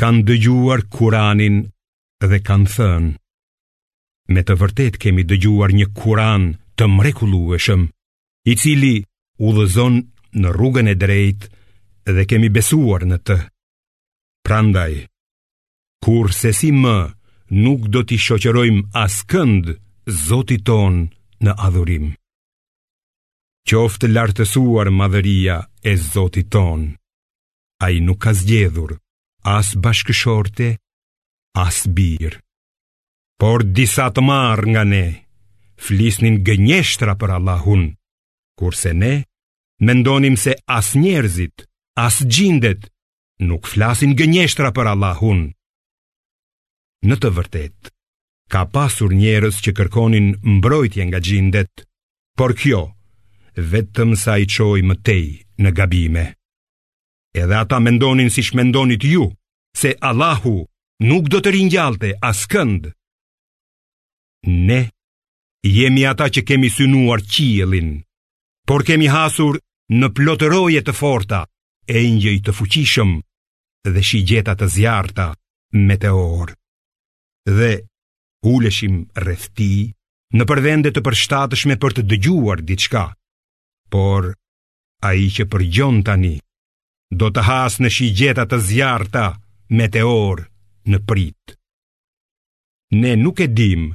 kanë dëgjuar Kur'anin dhe kanë thënë: Me të vërtetë kemi dëgjuar një Kur'an të mrekullueshëm, i cili udhëzon në rrugën e drejtë dhe kemi besuar në të. Prandaj, kurrsesi më nuk do t'i shoqërojmë askënd Zotit tonë në adhurim. Qoftë lartësuar madhëria e Zotit tonë. Ai nuk ka zgjedhur as bashkëshorte, as bir. Por disa të marrë nga ne flisnin gënjeshtra për Allahun, kurse ne mendonim se as njerëzit, as xhindet nuk flasin gënjeshtra për Allahun. Në të vërtetë, ka pasur njerëz që kërkonin mbrojtje nga xhindet, por kjo vetëm sa i çoi më tej në gabime. Edhe ata mendonin siç mendonit ju, se Allahu nuk do të ringjallte askënd. Ne jemi ata që kemi synuar qiellin, por kemi hasur në plot roje të forta, engjëj të fuqishëm dhe shigjeta të zjarrta meteorë. Dhe uleshim rreth tij nëpër vende të përshtatshme për të dëgjuar diçka, por ai që përgjon tani do të hasë në shigjeta të zjarrta meteorë në pritë. Ne nuk e dimë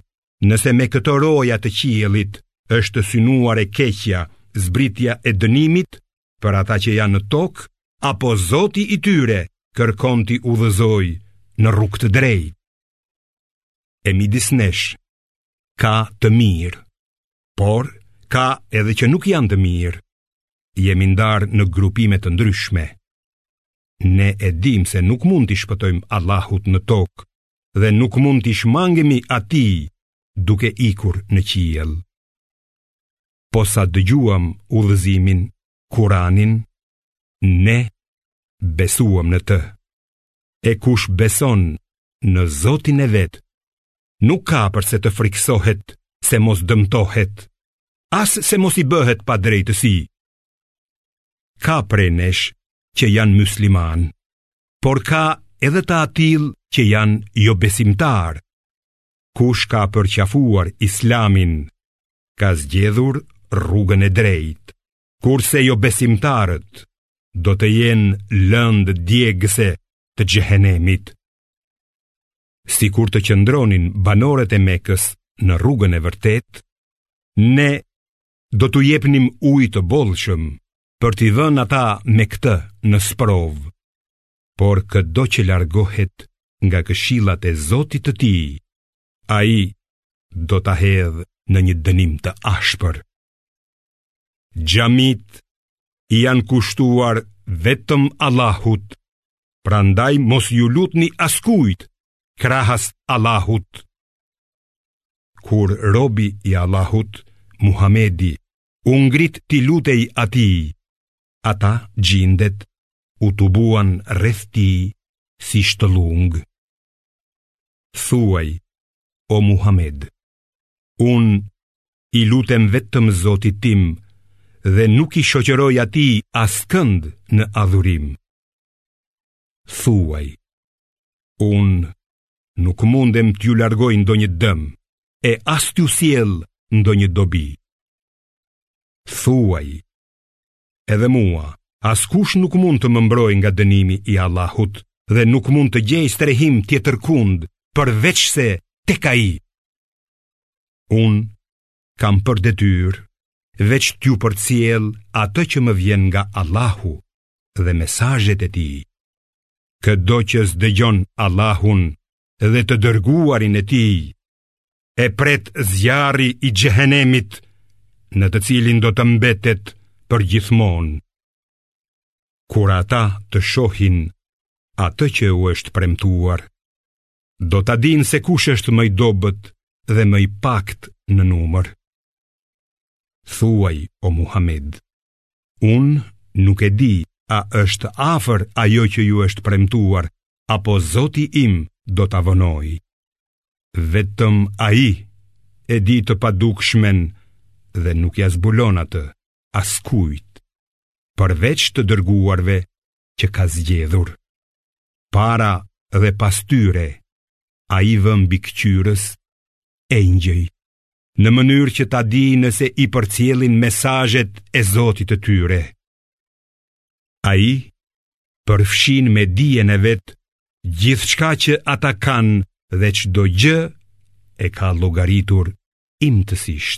nëse me këto roje të qiellit është synuar e keqja, zbritja e dënimit për ata që janë në tokë, apo Zoti i tyre kërkon t'i udhëzojë në rrugë të drejtë. E midis nesh, ka të mirë, por ka edhe që nuk janë të mirë, jemi ndarë në grupime të ndryshme. Ne e dimë se nuk mund t'i shpëtojmë Allahut në tokë dhe nuk mund t'i shmangemi atij duke ikur në qiell. Posa dëgjuam udhëzimin, Kur'anin, ne besuam në të. E kush beson në Zotin e vet, nuk ka përse të frikësohet se mos dëmtohet, as se mos i bëhet padrejtësi, Ka prej nesh që janë muslimanë, por ka edhe të atillë që janë jobesimtarë. Kush ka përqafuar islamin, ka zgjedhur rrugën e drejtë, kurse jobesimtarët do të jenë lëndë djegëse të xhehenemit. Sikur të qëndronin banorët e Mekës në rrugën e vërtetë, ne do t'u jepnim ujë të bollshëm për t'i vënë ata me këtë në sprovë. Por këdo që largohet nga këshillat e Zotit të tij, ai do ta hedhë në një dënim të ashpër. Xhamitë i janë kushtuar vetëm Allahut. Prandaj mos iu lutni askujt krahas Allahut. Kur robi i Allahut, Muhamedi, u ngrit t'i lutej atij, ata xhindet u tubuan rreth tij si shtëllungë. Thuaj, o Muhamed, unë i lutem vetëm zotit tim dhe nuk i shoqëroj atij askënd në adhurim. thuaj, unë nuk mundem t'ju largoj ndonjë dëm, e as t'ju sjell ndonjë dobi. Thuaj, edhe mua, askush nuk mund të më mbrojë nga dënimi i Allahut dhe nuk mund të gjej strehim tjetërkund përveçse tek ai. Unë kam për detyrë veç t'ju përcjell atë që më vjen nga Allahu dhe mesazhet e tij. Këdo që s'dëgjon Allahun dhe të dërguarin e tij, e pret zjarri i xhehenemit në të cilin do të mbetet përgjithmonë. Kur ata të shohin atë që u është premtuar, do ta dinë se kush është më i dobët dhe më i paktë në numër. Thuaj o Muhammed, Unë nuk e di a është afër ajo që ju është premtuar, apo zoti im do ta vonojë. Vetëm ai e di të padukshmen dhe nuk ia zbulon atë askujt, përveç të dërguarve që ka zgjedhur. Para dhe pas tyre, ai vë mbikëqyrës, engjëj në mënyrë që ta dijë nëse i përcjellin mesazhet e Zotit të tyre. Ai përfshin me dijen e vet gjithçka që ata kanë dhe çdo gjë e ka llogaritur imtësisht.